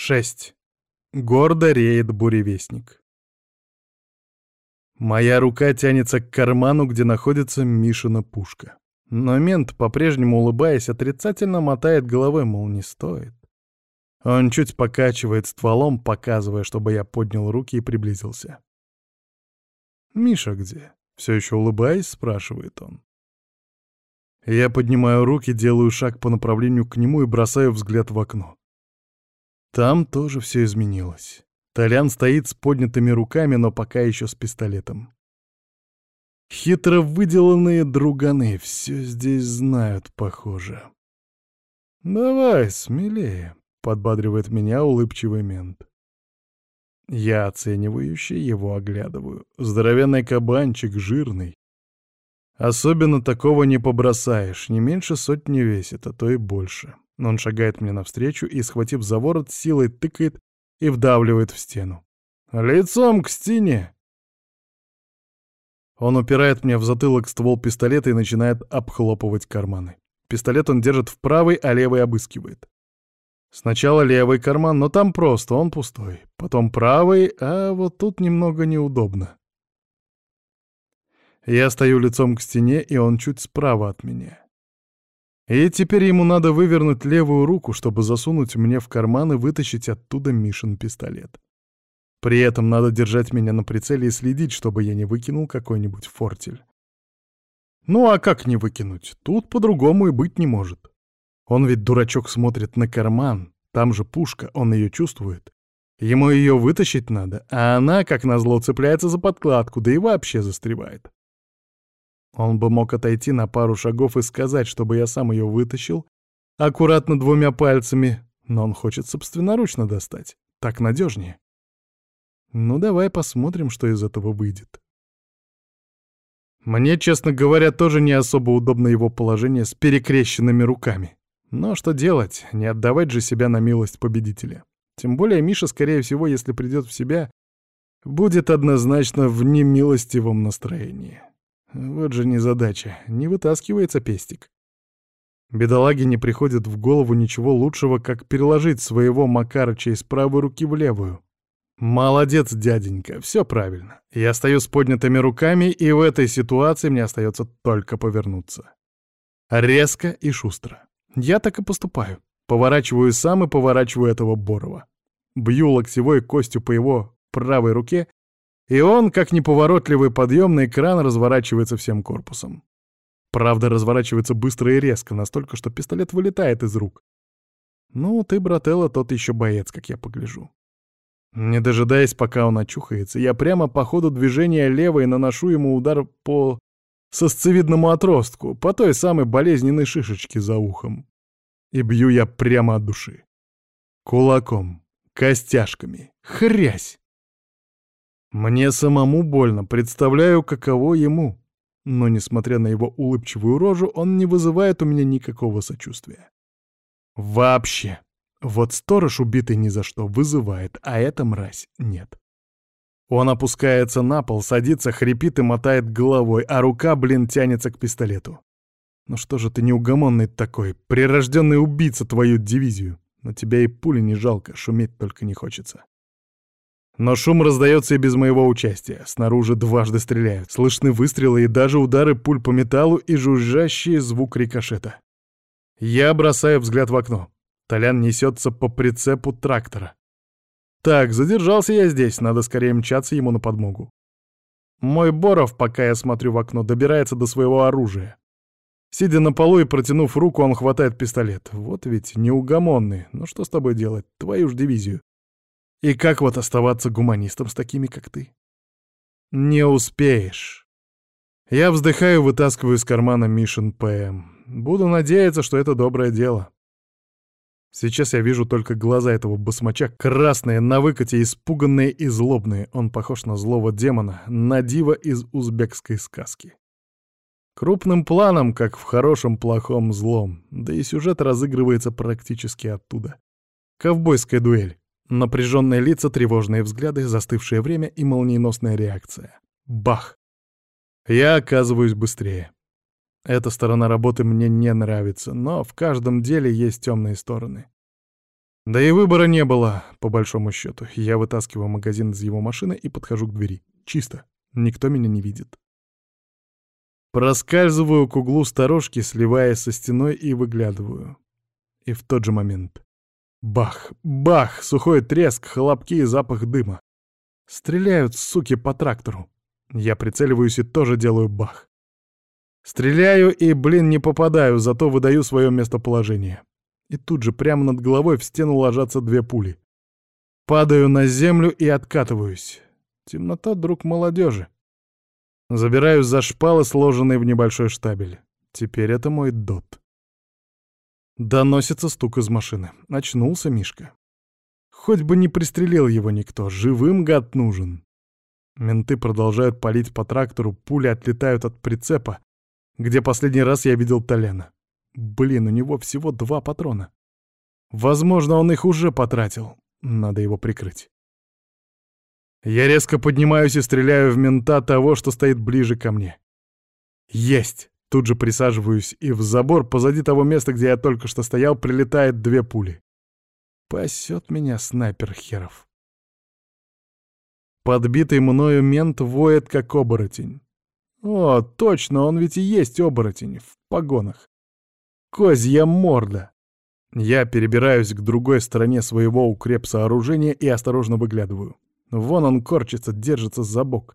6. Гордо реет буревестник. Моя рука тянется к карману, где находится Мишина пушка. Но мент, по-прежнему улыбаясь, отрицательно мотает головой, мол, не стоит. Он чуть покачивает стволом, показывая, чтобы я поднял руки и приблизился. «Миша где?» — все еще улыбаясь, спрашивает он. Я поднимаю руки, делаю шаг по направлению к нему и бросаю взгляд в окно. Там тоже все изменилось. Толян стоит с поднятыми руками, но пока еще с пистолетом. Хитро выделанные друганы все здесь знают, похоже. «Давай, смелее», — подбадривает меня улыбчивый мент. Я оценивающе его оглядываю. Здоровенный кабанчик, жирный. Особенно такого не побросаешь, не меньше сотни весит, а то и больше. Но он шагает мне навстречу и, схватив за ворот, силой тыкает и вдавливает в стену. «Лицом к стене!» Он упирает мне в затылок ствол пистолета и начинает обхлопывать карманы. Пистолет он держит в правой, а левый обыскивает. Сначала левый карман, но там просто, он пустой. Потом правый, а вот тут немного неудобно. Я стою лицом к стене, и он чуть справа от меня. И теперь ему надо вывернуть левую руку, чтобы засунуть мне в карман и вытащить оттуда Мишин пистолет. При этом надо держать меня на прицеле и следить, чтобы я не выкинул какой-нибудь фортель. Ну а как не выкинуть? Тут по-другому и быть не может. Он ведь, дурачок, смотрит на карман, там же пушка, он ее чувствует. Ему ее вытащить надо, а она, как назло, цепляется за подкладку, да и вообще застревает. Он бы мог отойти на пару шагов и сказать, чтобы я сам ее вытащил, аккуратно двумя пальцами, но он хочет собственноручно достать. Так надежнее. Ну давай посмотрим, что из этого выйдет. Мне, честно говоря, тоже не особо удобно его положение с перекрещенными руками. Но что делать, не отдавать же себя на милость победителя. Тем более Миша, скорее всего, если придет в себя, будет однозначно в немилостивом настроении. Вот же незадача, не вытаскивается пестик. Бедолаге не приходит в голову ничего лучшего, как переложить своего Макарыча из правой руки в левую. Молодец, дяденька, все правильно. Я стою с поднятыми руками, и в этой ситуации мне остается только повернуться. Резко и шустро. Я так и поступаю. Поворачиваю сам и поворачиваю этого Борова. Бью локтевой костью по его правой руке и он, как неповоротливый подъемный кран, разворачивается всем корпусом. Правда, разворачивается быстро и резко, настолько, что пистолет вылетает из рук. Ну, ты, брателло, тот еще боец, как я погляжу. Не дожидаясь, пока он очухается, я прямо по ходу движения левой наношу ему удар по сосцевидному отростку, по той самой болезненной шишечке за ухом. И бью я прямо от души. Кулаком, костяшками, хрясь. Мне самому больно, представляю, каково ему. Но, несмотря на его улыбчивую рожу, он не вызывает у меня никакого сочувствия. Вообще. Вот сторож, убитый ни за что, вызывает, а эта мразь нет. Он опускается на пол, садится, хрипит и мотает головой, а рука, блин, тянется к пистолету. Ну что же ты неугомонный такой, прирожденный убийца твою дивизию. На тебя и пули не жалко, шуметь только не хочется. Но шум раздается и без моего участия. Снаружи дважды стреляют. Слышны выстрелы и даже удары пуль по металлу и жужжащий звук рикошета. Я бросаю взгляд в окно. Толян несется по прицепу трактора. Так, задержался я здесь, надо скорее мчаться ему на подмогу. Мой Боров, пока я смотрю в окно, добирается до своего оружия. Сидя на полу и протянув руку, он хватает пистолет. Вот ведь неугомонный. Ну что с тобой делать? Твою ж дивизию. И как вот оставаться гуманистом с такими, как ты? Не успеешь. Я вздыхаю, вытаскиваю из кармана Мишин ПМ. Буду надеяться, что это доброе дело. Сейчас я вижу только глаза этого басмача, красные, на выкате, испуганные и злобные. Он похож на злого демона, на дива из узбекской сказки. Крупным планом, как в хорошем, плохом, злом. Да и сюжет разыгрывается практически оттуда. Ковбойская дуэль. Напряженные лица, тревожные взгляды, застывшее время и молниеносная реакция. Бах! Я оказываюсь быстрее. Эта сторона работы мне не нравится, но в каждом деле есть темные стороны. Да и выбора не было, по большому счету. Я вытаскиваю магазин из его машины и подхожу к двери. Чисто. Никто меня не видит. Проскальзываю к углу сторожки, сливаясь со стеной и выглядываю. И в тот же момент. Бах! Бах! Сухой треск, хлопки и запах дыма. Стреляют, суки, по трактору. Я прицеливаюсь и тоже делаю бах. Стреляю и, блин, не попадаю, зато выдаю свое местоположение. И тут же прямо над головой в стену ложатся две пули. Падаю на землю и откатываюсь. Темнота — друг молодежи. Забираюсь за шпалы, сложенные в небольшой штабель. Теперь это мой дот. Доносится стук из машины. Очнулся Мишка. Хоть бы не пристрелил его никто, живым гад нужен. Менты продолжают палить по трактору, пули отлетают от прицепа, где последний раз я видел Толена. Блин, у него всего два патрона. Возможно, он их уже потратил. Надо его прикрыть. Я резко поднимаюсь и стреляю в мента того, что стоит ближе ко мне. Есть! Тут же присаживаюсь, и в забор позади того места, где я только что стоял, прилетает две пули. Пасет меня снайпер херов. Подбитый мною мент воет, как оборотень. О, точно, он ведь и есть оборотень, в погонах. Козья морда! Я перебираюсь к другой стороне своего укреп-сооружения и осторожно выглядываю. Вон он корчится, держится за бок.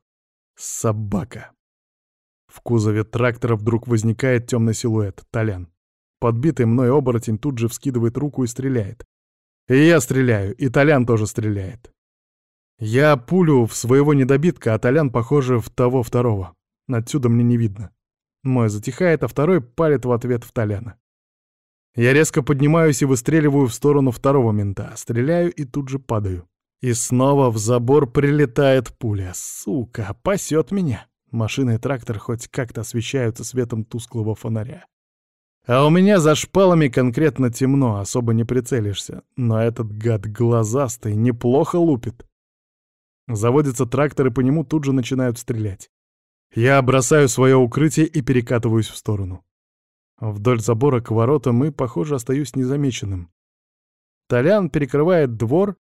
Собака. В кузове трактора вдруг возникает темный силуэт, Толян. Подбитый мной оборотень тут же вскидывает руку и стреляет. И я стреляю, и Толян тоже стреляет. Я пулю в своего недобитка, а Толян, похоже, в того второго. Отсюда мне не видно. Мой затихает, а второй палит в ответ в Толяна. Я резко поднимаюсь и выстреливаю в сторону второго мента, стреляю и тут же падаю. И снова в забор прилетает пуля. Сука, пасет меня. Машина и трактор хоть как-то освещаются светом тусклого фонаря. А у меня за шпалами конкретно темно, особо не прицелишься. Но этот гад глазастый неплохо лупит. Заводится трактор, и по нему тут же начинают стрелять. Я бросаю свое укрытие и перекатываюсь в сторону. Вдоль забора к воротам и, похоже, остаюсь незамеченным. Толян перекрывает двор,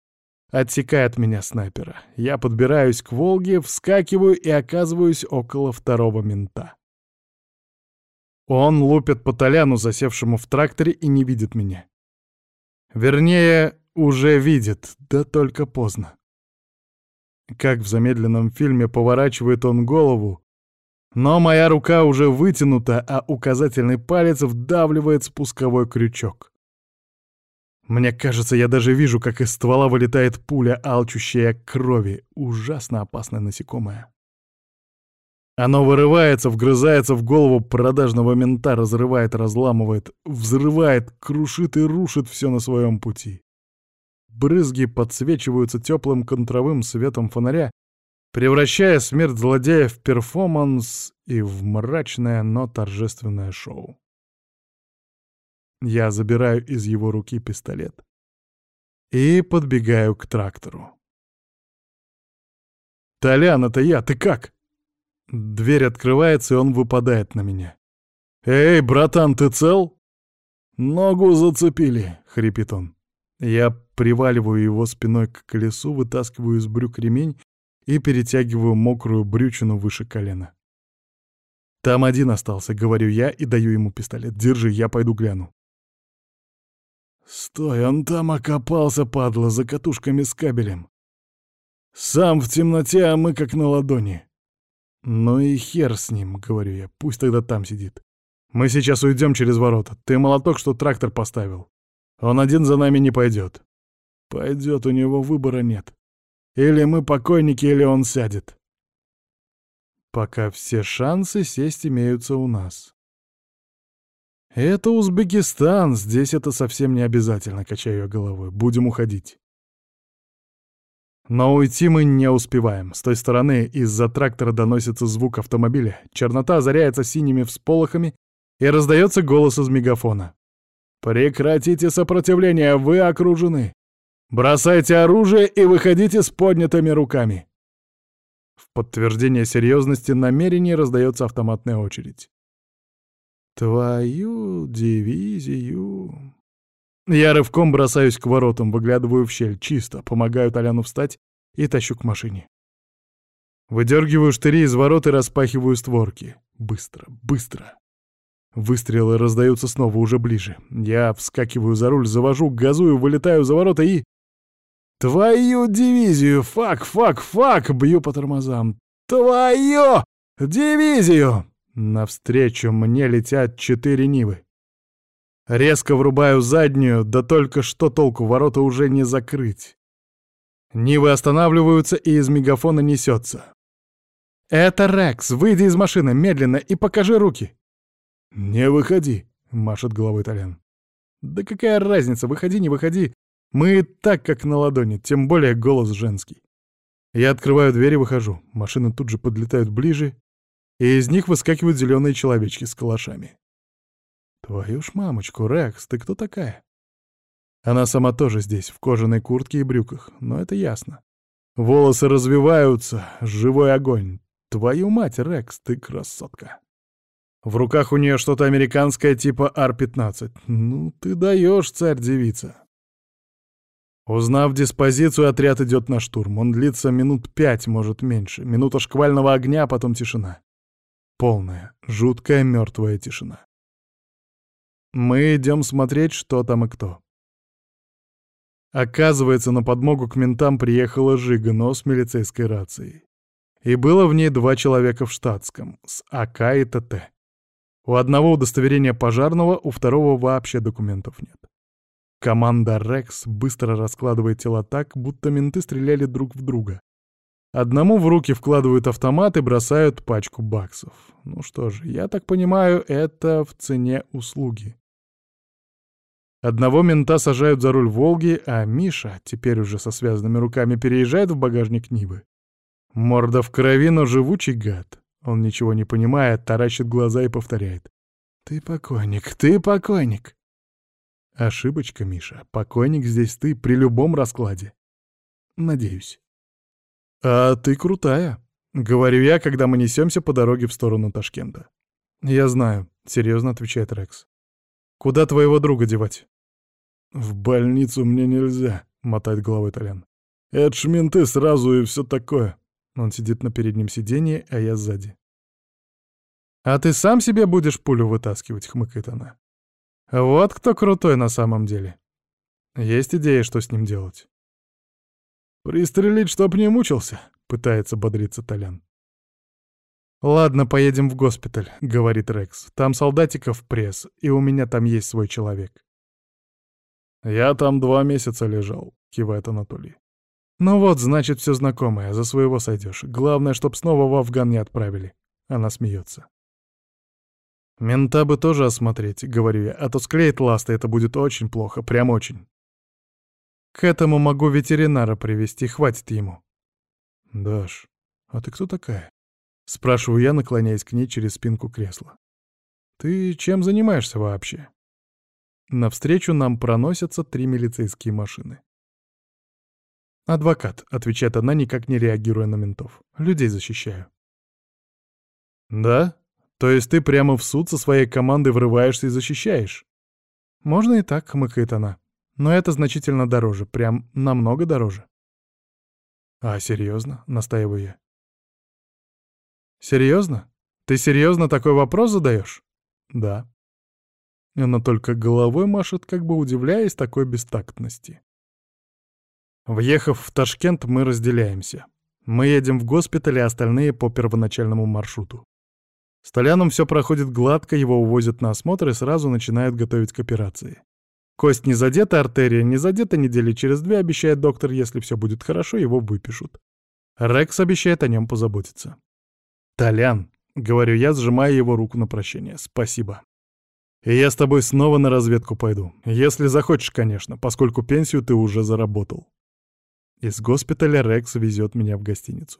отсекает меня снайпера. Я подбираюсь к «Волге», вскакиваю и оказываюсь около второго мента. Он лупит по Толяну, засевшему в тракторе, и не видит меня. Вернее, уже видит, да только поздно. Как в замедленном фильме поворачивает он голову, но моя рука уже вытянута, а указательный палец вдавливает спусковой крючок. Мне кажется, я даже вижу, как из ствола вылетает пуля, алчущая крови. Ужасно опасное насекомое. Оно вырывается, вгрызается в голову продажного мента, разрывает, разламывает, взрывает, крушит и рушит все на своем пути. Брызги подсвечиваются теплым контровым светом фонаря, превращая смерть злодея в перформанс и в мрачное, но торжественное шоу. Я забираю из его руки пистолет и подбегаю к трактору. «Толян, это я, ты как?» Дверь открывается, и он выпадает на меня. «Эй, братан, ты цел?» «Ногу зацепили», — хрипит он. Я приваливаю его спиной к колесу, вытаскиваю из брюк ремень и перетягиваю мокрую брючину выше колена. «Там один остался», — говорю я и даю ему пистолет. «Держи, я пойду гляну». «Стой, он там окопался, падла, за катушками с кабелем. Сам в темноте, а мы как на ладони». «Ну и хер с ним», — говорю я, — «пусть тогда там сидит. Мы сейчас уйдем через ворота. Ты молоток, что трактор поставил. Он один за нами не пойдет». «Пойдет, у него выбора нет. Или мы покойники, или он сядет. Пока все шансы сесть имеются у нас. Это Узбекистан, здесь это совсем не обязательно, качаю я головой. Будем уходить. Но уйти мы не успеваем. С той стороны из-за трактора доносится звук автомобиля, чернота озаряется синими всполохами, и раздается голос из мегафона. «Прекратите сопротивление, вы окружены! Бросайте оружие и выходите с поднятыми руками!» В подтверждение серьезности намерений раздается автоматная очередь. «Твою дивизию!» Я рывком бросаюсь к воротам, выглядываю в щель, чисто, помогаю Толяну встать и тащу к машине. Выдергиваю штыри из ворот и распахиваю створки. Быстро, быстро. Выстрелы раздаются снова, уже ближе. Я вскакиваю за руль, завожу, газую, вылетаю за ворота и... Твою дивизию! Фак, фак, фак! Бью по тормозам. Твою дивизию! Навстречу мне летят четыре Нивы. Резко врубаю заднюю, да только что толку, ворота уже не закрыть. Нивы останавливаются, и из мегафона несется. «Это Рекс! Выйди из машины, медленно, и покажи руки!» «Не выходи!» — машет головой Толян. «Да какая разница, выходи, не выходи! Мы так, как на ладони, тем более голос женский!» Я открываю дверь и выхожу. Машины тут же подлетают ближе, и из них выскакивают зеленые человечки с калашами. «Твою ж мамочку, Рекс, ты кто такая?» Она сама тоже здесь, в кожаной куртке и брюках, но это ясно. Волосы развиваются, живой огонь. Твою мать, Рекс, ты красотка. В руках у нее что-то американское типа Ар-15. Ну, ты даешь, царь-девица. Узнав диспозицию, отряд идет на штурм. Он длится минут пять, может меньше. Минута шквального огня, а потом тишина. Полная, жуткая мертвая тишина. Мы идем смотреть, что там и кто. Оказывается, на подмогу к ментам приехала Жига, но с милицейской рацией. И было в ней два человека в штатском, с АК и ТТ. У одного удостоверения пожарного, у второго вообще документов нет. Команда «Рекс» быстро раскладывает тела так, будто менты стреляли друг в друга. Одному в руки вкладывают автомат и бросают пачку баксов. Ну что же, я так понимаю, это в цене услуги. Одного мента сажают за руль «Волги», а Миша, теперь уже со связанными руками, переезжает в багажник Нивы. Морда в крови, но живучий гад. Он ничего не понимает, таращит глаза и повторяет. «Ты покойник, ты покойник!» Ошибочка, Миша. Покойник здесь ты при любом раскладе. Надеюсь. А ты крутая, — говорю я, когда мы несемся по дороге в сторону Ташкента. Я знаю, — серьезно отвечает Рекс. Куда твоего друга девать? В больницу мне нельзя, — мотает головой Толян. Это ж менты сразу и все такое. Он сидит на переднем сиденье, а я сзади. «А ты сам себе будешь пулю вытаскивать?» — хмыкает она. «Вот кто крутой на самом деле. Есть идея, что с ним делать?» «Пристрелить, чтоб не мучился», — пытается бодриться Толян. «Ладно, поедем в госпиталь», — говорит Рекс. «Там солдатиков пресс, и у меня там есть свой человек». «Я там два месяца лежал», — кивает Анатолий. «Ну вот, значит, все знакомое, за своего сойдешь. Главное, чтоб снова в Афган не отправили». Она смеется. «Мента бы тоже осмотреть», — говорю я, — «а то склеит ласты, это будет очень плохо, прям очень». «К этому могу ветеринара привести, хватит ему». «Даш, а ты кто такая?» — спрашиваю я, наклоняясь к ней через спинку кресла. «Ты чем занимаешься вообще?» Навстречу нам проносятся три милицейские машины. «Адвокат», — отвечает она, никак не реагируя на ментов. «Людей защищаю». «Да? То есть ты прямо в суд со своей командой врываешься и защищаешь?» «Можно и так», — хмыкает она. «Но это значительно дороже, прям намного дороже». «А, серьезно?» — настаиваю я. «Серьезно? Ты серьезно такой вопрос задаешь?» «Да». Она только головой машет, как бы удивляясь такой бестактности. Въехав в Ташкент, мы разделяемся. Мы едем в госпиталь, а остальные по первоначальному маршруту. С все проходит гладко, его увозят на осмотр и сразу начинают готовить к операции. Кость не задета, артерия не задета, недели через две, обещает доктор, если все будет хорошо, его выпишут. Рекс обещает о нем позаботиться. «Толян», — говорю я, сжимая его руку на прощение, — «спасибо. Я с тобой снова на разведку пойду. Если захочешь, конечно, поскольку пенсию ты уже заработал». Из госпиталя Рекс везет меня в гостиницу.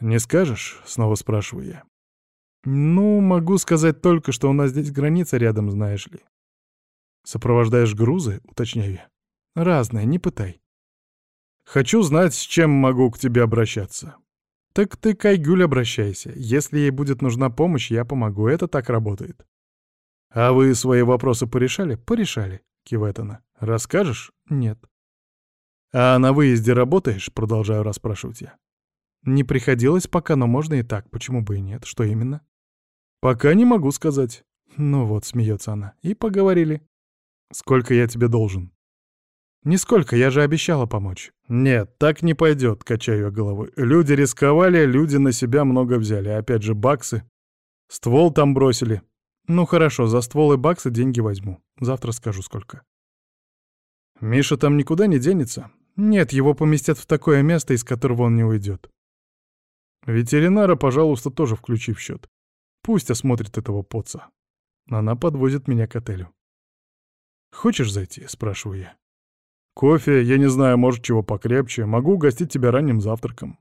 «Не скажешь?» — снова спрашиваю я. «Ну, могу сказать только, что у нас здесь граница рядом, знаешь ли». «Сопровождаешь грузы?» — уточняю я. «Разные, не пытай». «Хочу знать, с чем могу к тебе обращаться». «Так ты к Айгюль обращайся. Если ей будет нужна помощь, я помогу. Это так работает». «А вы свои вопросы порешали?» «Порешали», — кивает она. «Расскажешь?» «Нет». «А на выезде работаешь?» — продолжаю расспрашивать я. «Не приходилось пока, но можно и так. Почему бы и нет? Что именно?» «Пока не могу сказать». «Ну вот», — смеется она. «И поговорили». «Сколько я тебе должен?» «Нисколько, я же обещала помочь». «Нет, так не пойдет», — качаю я головой. «Люди рисковали, люди на себя много взяли. Опять же, баксы. Ствол там бросили. Ну хорошо, за ствол и баксы деньги возьму. Завтра скажу, сколько». «Миша там никуда не денется?» «Нет, его поместят в такое место, из которого он не уйдет». «Ветеринара, пожалуйста, тоже включи в счет. Пусть осмотрит этого поца». Она подвозит меня к отелю. «Хочешь зайти?» — спрашиваю я. Кофе, я не знаю, может, чего покрепче. Могу угостить тебя ранним завтраком.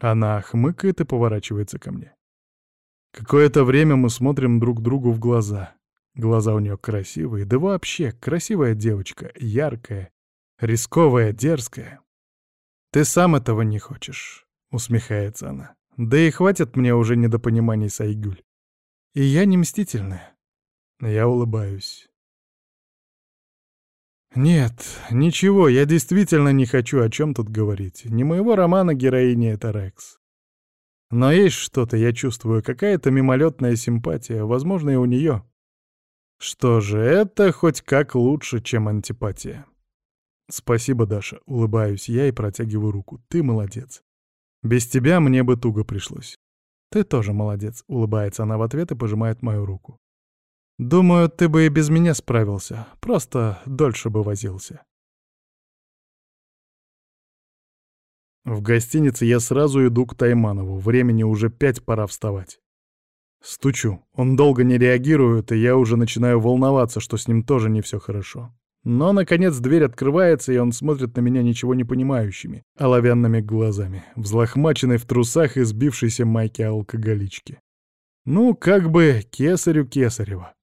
Она хмыкает и поворачивается ко мне. Какое-то время мы смотрим друг другу в глаза. Глаза у нее красивые, да вообще красивая девочка, яркая, рисковая, дерзкая. «Ты сам этого не хочешь», — усмехается она. «Да и хватит мне уже недопониманий, Сайгюль. И я не мстительная». Я улыбаюсь. Нет, ничего, я действительно не хочу о чем тут говорить. Не моего романа героини это Рекс. Но есть что-то, я чувствую, какая-то мимолетная симпатия, возможно, и у нее. Что же, это хоть как лучше, чем антипатия. Спасибо, Даша, улыбаюсь я и протягиваю руку. Ты молодец. Без тебя мне бы туго пришлось. Ты тоже молодец, улыбается она в ответ и пожимает мою руку. Думаю, ты бы и без меня справился, просто дольше бы возился. В гостинице я сразу иду к Тайманову, времени уже пять, пора вставать. Стучу, он долго не реагирует, и я уже начинаю волноваться, что с ним тоже не все хорошо. Но, наконец, дверь открывается, и он смотрит на меня ничего не понимающими, оловянными глазами, взлохмаченной в трусах и сбившейся майке алкоголички. Ну, как бы кесарю кесарева.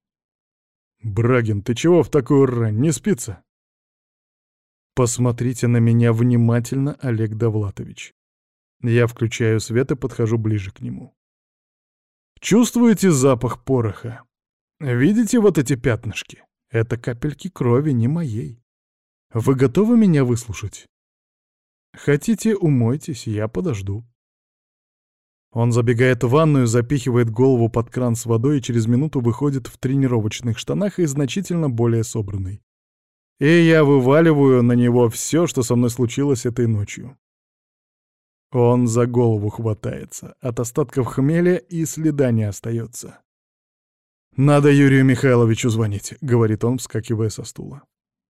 «Брагин, ты чего в такую рань? Не спится?» «Посмотрите на меня внимательно, Олег Довлатович». Я включаю свет и подхожу ближе к нему. «Чувствуете запах пороха? Видите вот эти пятнышки? Это капельки крови, не моей. Вы готовы меня выслушать? Хотите, умойтесь, я подожду». Он забегает в ванную, запихивает голову под кран с водой и через минуту выходит в тренировочных штанах и значительно более собранный. И я вываливаю на него все, что со мной случилось этой ночью. Он за голову хватается. От остатков хмеля и следа не остается. «Надо Юрию Михайловичу звонить», — говорит он, вскакивая со стула.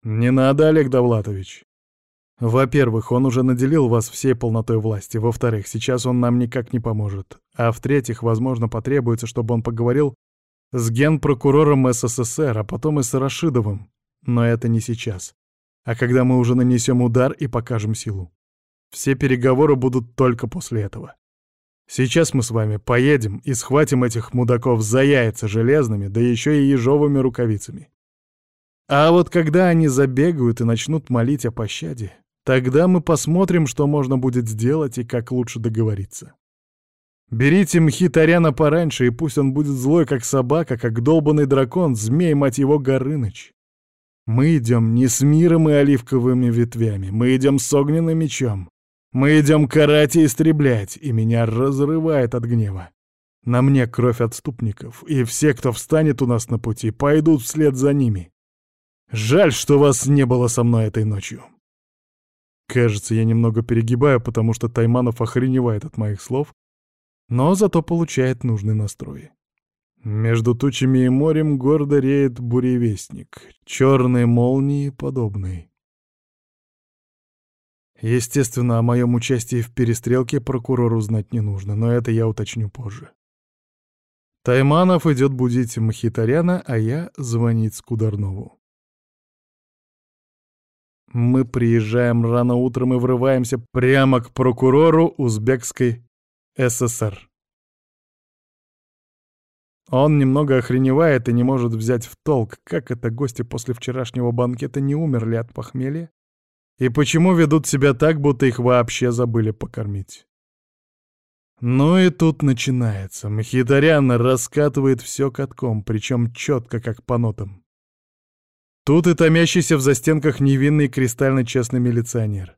«Не надо, Олег Довлатович. Во-первых, он уже наделил вас всей полнотой власти. Во-вторых, сейчас он нам никак не поможет. А в-третьих, возможно, потребуется, чтобы он поговорил с генпрокурором СССР, а потом и с Рашидовым. Но это не сейчас. А когда мы уже нанесем удар и покажем силу. Все переговоры будут только после этого. Сейчас мы с вами поедем и схватим этих мудаков за яйца железными, да еще и ежовыми рукавицами. А вот когда они забегают и начнут молить о пощаде, Тогда мы посмотрим, что можно будет сделать и как лучше договориться. Берите Мхитаряна пораньше, и пусть он будет злой, как собака, как долбанный дракон, змей, мать его, Горыныч. Мы идем не с миром и оливковыми ветвями, мы идем с огненным мечом. Мы идем карать и истреблять, и меня разрывает от гнева. На мне кровь отступников, и все, кто встанет у нас на пути, пойдут вслед за ними. Жаль, что вас не было со мной этой ночью. Кажется, я немного перегибаю, потому что Тайманов охреневает от моих слов, но зато получает нужный настрой. Между тучами и морем гордо реет буревестник, черные молнии подобный. Естественно, о моем участии в перестрелке прокурору знать не нужно, но это я уточню позже. Тайманов идет будить Мхитаряна, а я звонить Скударнову. Мы приезжаем рано утром и врываемся прямо к прокурору Узбекской ССР. Он немного охреневает и не может взять в толк, как это гости после вчерашнего банкета не умерли от похмелья и почему ведут себя так, будто их вообще забыли покормить. Ну и тут начинается. Мхитарян раскатывает все катком, причем четко, как по нотам. Тут и томящийся в застенках невинный кристально честный милиционер.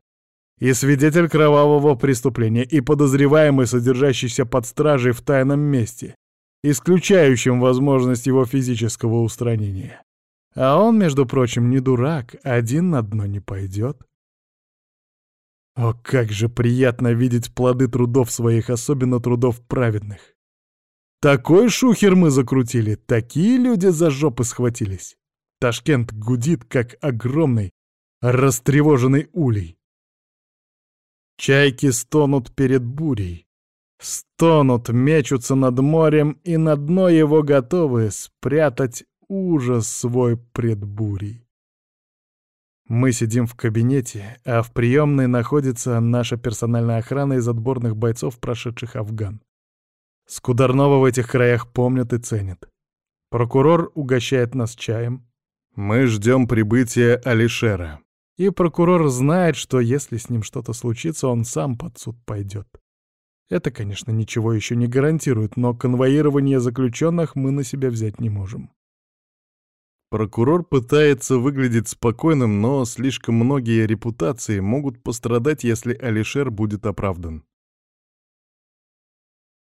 И свидетель кровавого преступления, и подозреваемый, содержащийся под стражей в тайном месте, исключающим возможность его физического устранения. А он, между прочим, не дурак, один на дно не пойдет. О, как же приятно видеть плоды трудов своих, особенно трудов праведных. Такой шухер мы закрутили, такие люди за жопы схватились. Ташкент гудит, как огромный, растревоженный улей. Чайки стонут перед бурей. Стонут, мечутся над морем, и на дно его готовы спрятать ужас свой пред бурей. Мы сидим в кабинете, а в приемной находится наша персональная охрана из отборных бойцов, прошедших Афган. Скударнова в этих краях помнят и ценят. Прокурор угощает нас чаем. Мы ждем прибытия Алишера. И прокурор знает, что если с ним что-то случится, он сам под суд пойдет. Это, конечно, ничего еще не гарантирует, но конвоирование заключенных мы на себя взять не можем. Прокурор пытается выглядеть спокойным, но слишком многие репутации могут пострадать, если Алишер будет оправдан.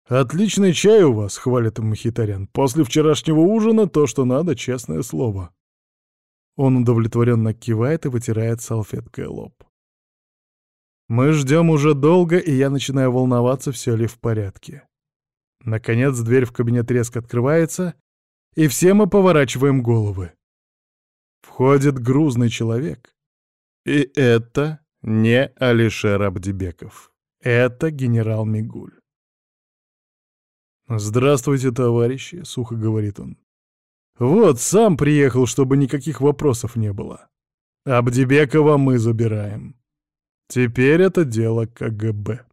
«Отличный чай у вас», — хвалит Махитарян. «После вчерашнего ужина то, что надо, честное слово». Он удовлетворенно кивает и вытирает салфеткой лоб. Мы ждем уже долго, и я начинаю волноваться, все ли в порядке. Наконец дверь в кабинет резко открывается, и все мы поворачиваем головы. Входит грузный человек. И это не Алишер Абдибеков. Это генерал Мигуль. «Здравствуйте, товарищи», — сухо говорит он. «Вот, сам приехал, чтобы никаких вопросов не было. Абдибекова мы забираем. Теперь это дело КГБ».